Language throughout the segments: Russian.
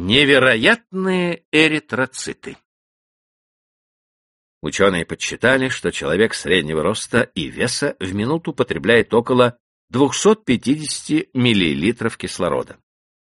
Невероятные эритроциты. Ученые подсчитали, что человек среднего роста и веса в минуту потребляет около 250 миллилитров кислорода.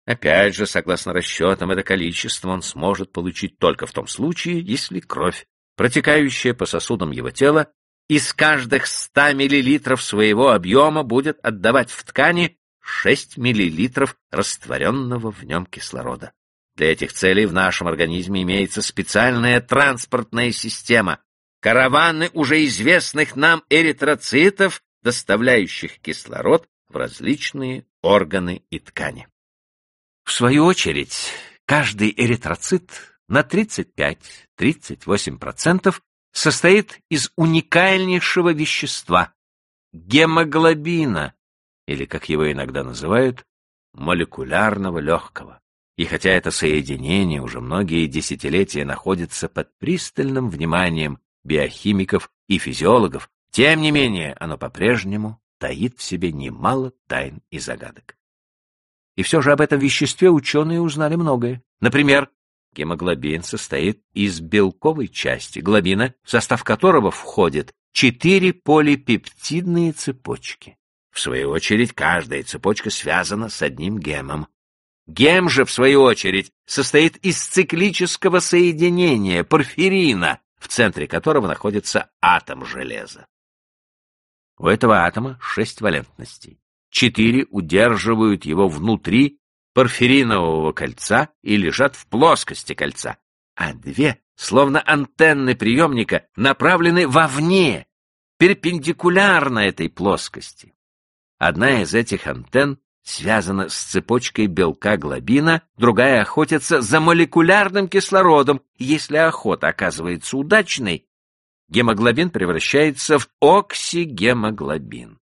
Опять же, согласно расчетам, это количество он сможет получить только в том случае, если кровь, протекающая по сосудам его тела, из каждых 100 миллилитров своего объема будет отдавать в ткани 6 миллилитров растворенного в нем кислорода. Для этих целей в нашем организме имеется специальная транспортная система, караваны уже известных нам эритроцитов, доставляющих кислород в различные органы и ткани. В свою очередь, каждый эритроцит на 35-38% состоит из уникальнейшего вещества — гемоглобина, или, как его иногда называют, молекулярного легкого. И хотя это соединение уже многие десятилетия находится под пристальным вниманием биохимиков и физиологов, тем не менее оно по-прежнему таит в себе немало тайн и загадок. И все же об этом веществе ученые узнали многое. Например, гемоглобин состоит из белковой части глобина, в состав которого входят четыре полипептидные цепочки. В свою очередь, каждая цепочка связана с одним гемом. Гем же, в свою очередь, состоит из циклического соединения порфирина, в центре которого находится атом железа. У этого атома шесть валентностей. Четыре удерживают его внутри порфиринового кольца и лежат в плоскости кольца, а две, словно антенны приемника, направлены вовне, перпендикулярно этой плоскости. Одна из этих антенн связана с цепочкой белка глобина, другая охотится за молекулярным кислородом. Если охота оказывается удачной, гемоглобин превращается в оксигемоглобин.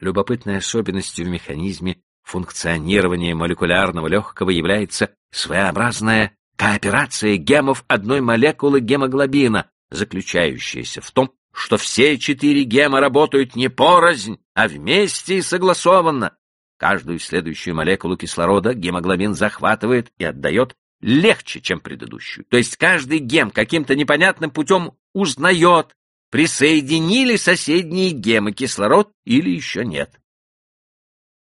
Любопытной особенностью в механизме функционирования молекулярного легкого является своеобразная кооперация гемов одной молекулы гемоглобина, заключающаяся в том, что все четыре гема работают не порознь, а вместе и согласованно. Каждую следующую молекулу кислорода гемоглобин захватывает и отдает легче, чем предыдущую. То есть каждый гем каким-то непонятным путем узнает, присоединили соседние гемы кислород или еще нет.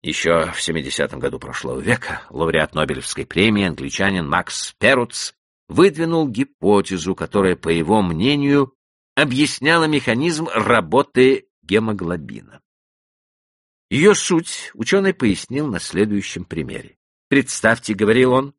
Еще в 70-м году прошлого века лауреат Нобелевской премии англичанин Макс Перутс выдвинул гипотезу, которая, по его мнению, объясняла механизм работы гемоглобина. Ее суть ученый пояснил на следующем примере. Представьте, говорил он,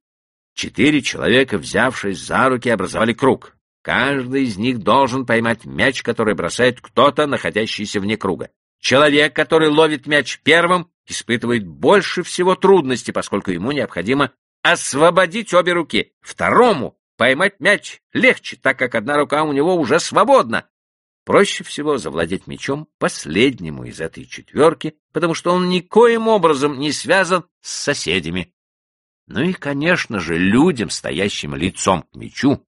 четыре человека, взявшись за руки, образовали круг. Каждый из них должен поймать мяч, который бросает кто-то, находящийся вне круга. Человек, который ловит мяч первым, испытывает больше всего трудностей, поскольку ему необходимо освободить обе руки. Второму поймать мяч легче, так как одна рука у него уже свободна, Проще всего завладеть мечом последнему из этой четверки, потому что он никоим образом не связан с соседями. Ну и, конечно же, людям, стоящим лицом к мечу,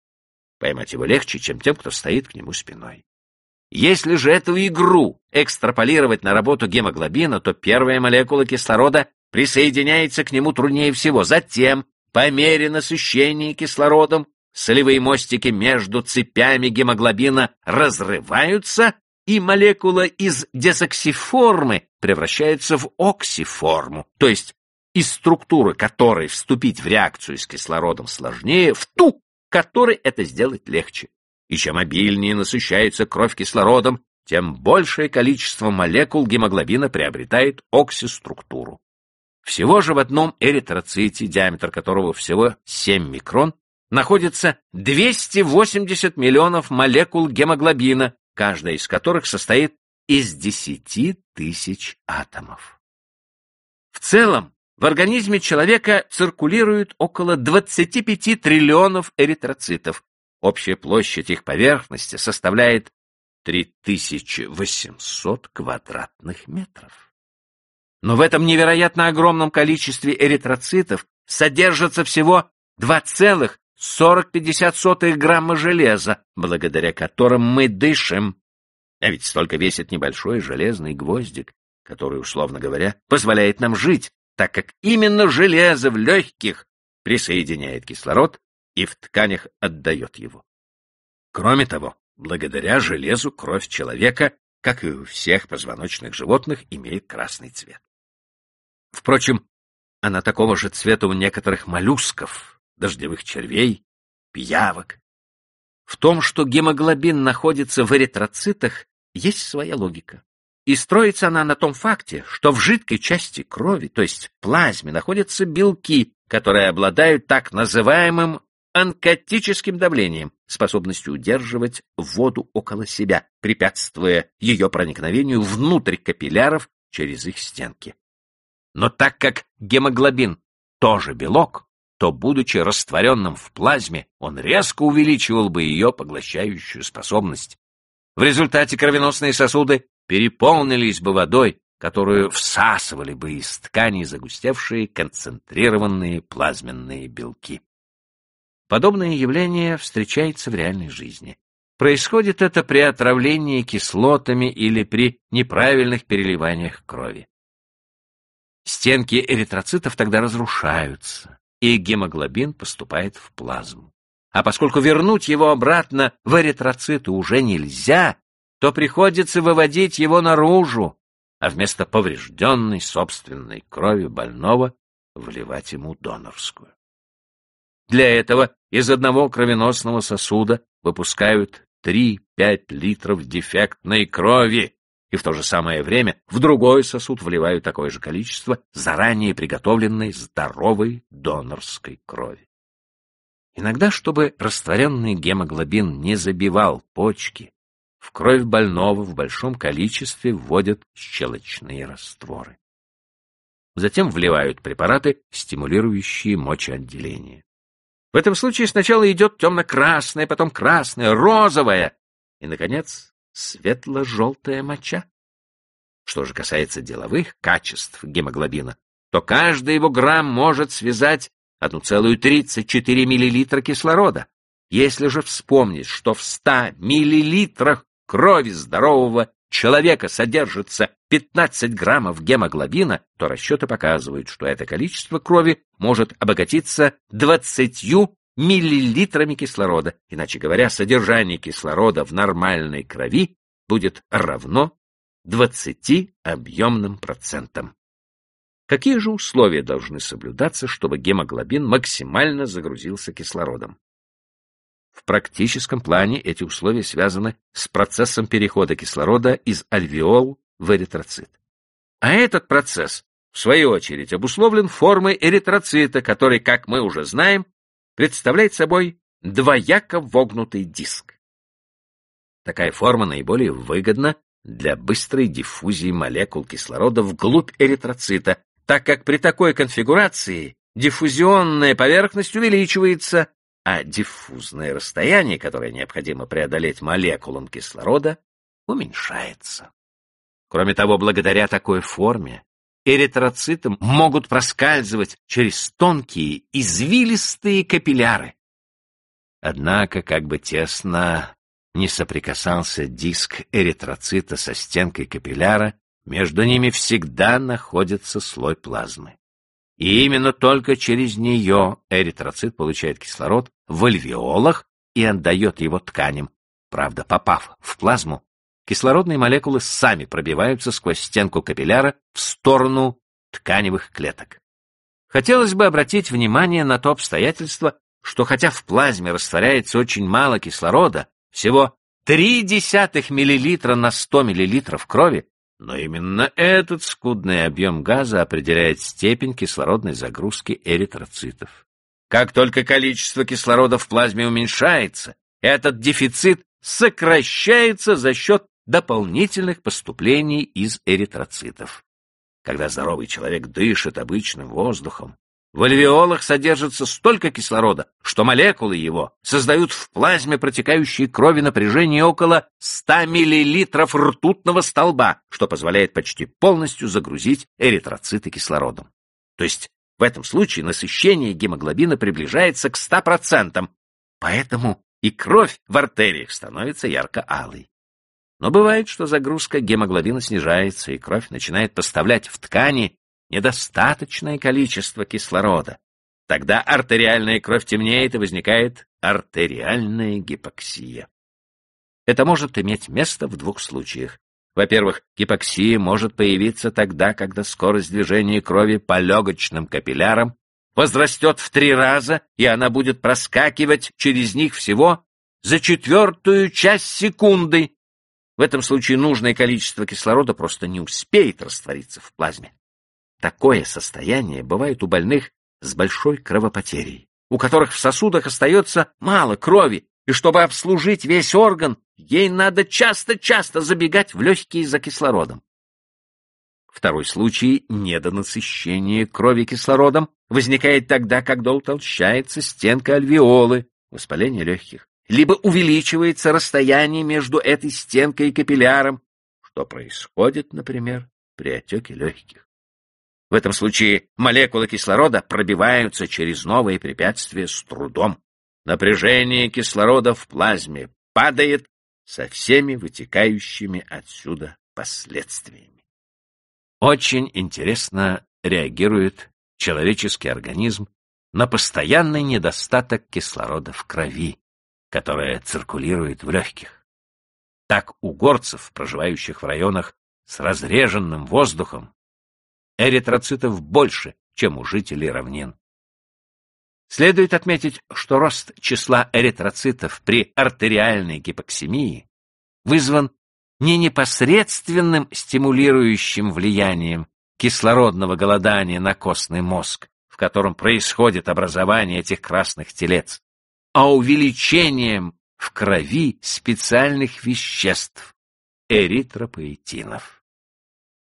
поймать его легче, чем тем, кто стоит к нему спиной. Если же эту игру экстраполировать на работу гемоглобина, то первая молекула кислорода присоединяется к нему труднее всего. Затем, по мере насыщения кислородом, солевые мостики между цепями гемоглобина разрываются, и молекула из десоксиформы превращается в оксиформу, то есть из структуры которой вступить в реакцию с кислородом сложнее, в ту, которой это сделать легче. И чем обильнее насыщается кровь кислородом, тем большее количество молекул гемоглобина приобретает оксиструктуру. Всего же в одном эритроците, диаметр которого всего 7 микрон, находится 280 миллионов молекул гемоглобина, каждая из которых состоит из 10 тысяч атомов. В целом, в организме человека циркулирует около 25 триллионов эритроцитов. Общая площадь их поверхности составляет 3800 квадратных метров. Но в этом невероятно огромном количестве эритроцитов содержится всего 2,1 40-50 грамма железа, благодаря которым мы дышим. А ведь столько весит небольшой железный гвоздик, который, условно говоря, позволяет нам жить, так как именно железо в легких присоединяет кислород и в тканях отдает его. Кроме того, благодаря железу кровь человека, как и у всех позвоночных животных, имеет красный цвет. Впрочем, она такого же цвета у некоторых моллюсков, дождевых червей, пиявок. В том, что гемоглобин находится в эритроцитах, есть своя логика. И строится она на том факте, что в жидкой части крови, то есть плазме, находятся белки, которые обладают так называемым онкотическим давлением, способностью удерживать воду около себя, препятствуя ее проникновению внутрь капилляров через их стенки. Но так как гемоглобин тоже белок, то, будучи растворенным в плазме, он резко увеличивал бы ее поглощающую способность. В результате кровеносные сосуды переполнились бы водой, которую всасывали бы из тканей загустевшие концентрированные плазменные белки. Подобное явление встречается в реальной жизни. Происходит это при отравлении кислотами или при неправильных переливаниях крови. Стенки эритроцитов тогда разрушаются, и гемоглобин поступает в плазму. А поскольку вернуть его обратно в эритроциты уже нельзя, то приходится выводить его наружу, а вместо поврежденной собственной крови больного вливать ему донорскую. Для этого из одного кровеносного сосуда выпускают 3-5 литров дефектной крови, и в то же самое время в другой сосуд вливают такое же количество заранее приготовленной здоровой донорской крови. Иногда, чтобы растворенный гемоглобин не забивал почки, в кровь больного в большом количестве вводят щелочные растворы. Затем вливают препараты, стимулирующие мочеотделение. В этом случае сначала идет темно-красное, потом красное, розовое и, наконец, светло-желтая моча. Что же касается деловых качеств гемоглобина, то каждый его грамм может связать 1,34 мл кислорода. Если же вспомнить, что в 100 миллилитрах крови здорового человека содержится 15 граммов гемоглобина, то расчеты показывают, что это количество крови может обогатиться 20 миллилитрами кислорода. Иначе говоря, содержание кислорода в нормальной крови будет равно 20 объемным процентам. Какие же условия должны соблюдаться, чтобы гемоглобин максимально загрузился кислородом? В практическом плане эти условия связаны с процессом перехода кислорода из альвеол в эритроцит. А этот процесс, в свою очередь, обусловлен формой эритроцита, который, как мы уже знаем, представляет собой двояко вогнутый диск. Такая форма наиболее выгодна для быстрой диффузии молекул кислорода вглубь эритроцита, так как при такой конфигурации диффузионная поверхность увеличивается, а диффузное расстояние, которое необходимо преодолеть молекулам кислорода, уменьшается. Кроме того, благодаря такой форме эритроциты могут проскальзывать через тонкие извилистые капилляры. Однако, как бы тесно не соприкасался диск эритроцита со стенкой капилляра, между ними всегда находится слой плазмы. И именно только через нее эритроцит получает кислород в альвеолах и отдает его тканям. Правда, попав в плазму, кислородные молекулы сами пробиваются сквозь стенку капилляра в сторону тканевых клеток. Хотелось бы обратить внимание на то обстоятельство, что хотя в плазме растворяется очень мало кислорода, всего 0,3 миллилитра на 100 миллилитров крови, но именно этот скудный объем газа определяет степень кислородной загрузки эритроцитов. Как только количество кислорода в плазме уменьшается, этот дефицит сокращается за счет дополнительных поступлений из эритроцитов. Когда здоровый человек дышит обычным воздухом, в альвеолах содержится столько кислорода, что молекулы его создают в плазме протекающей крови напряжение около 100 мл ртутного столба, что позволяет почти полностью загрузить эритроциты кислородом. То есть в этом случае насыщение гемоглобина приближается к 100%, поэтому и кровь в артериях становится ярко-алой. Но бывает, что загрузка гемоглобина снижается, и кровь начинает поставлять в ткани недостаточное количество кислорода. Тогда артериальная кровь темнеет и возникает артериальная гипоксия. Это может иметь место в двух случаях. Во-первых, гипоксия может появиться тогда, когда скорость движения крови по легочным капиллярам возрастет в три раза, и она будет проскакивать через них всего за четвертую часть секунды. В этом случае нужное количество кислорода просто не успеет раствориться в плазме. Такое состояние бывает у больных с большой кровопотерей, у которых в сосудах остается мало крови, и чтобы обслужить весь орган, ей надо часто-часто забегать в легкие за кислородом. Второй случай недонасыщения крови кислородом возникает тогда, когда утолщается стенка альвеолы, воспаление легких, либо увеличивается расстояние между этой стенкой и капилляром, что происходит, например, при отеке легких. В этом случае молекулы кислорода пробиваются через новые препятствия с трудом. Напряжение кислорода в плазме падает со всеми вытекающими отсюда последствиями. Очень интересно реагирует человеческий организм на постоянный недостаток кислорода в крови, которая циркулирует в легких. Так у горцев, проживающих в районах с разреженным воздухом, эритроцитов больше, чем у жителей равнин. Следует отметить, что рост числа эритроцитов при артериальной гипоксемии вызван не непосредственным стимулирующим влиянием кислородного голодания на костный мозг, в котором происходит образование этих красных телец, а увеличением в крови специальных веществ – эритропоэтинов.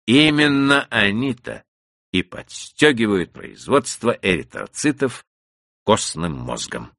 Именно они-то и подстегивают производство эритроцитов костным мозгом.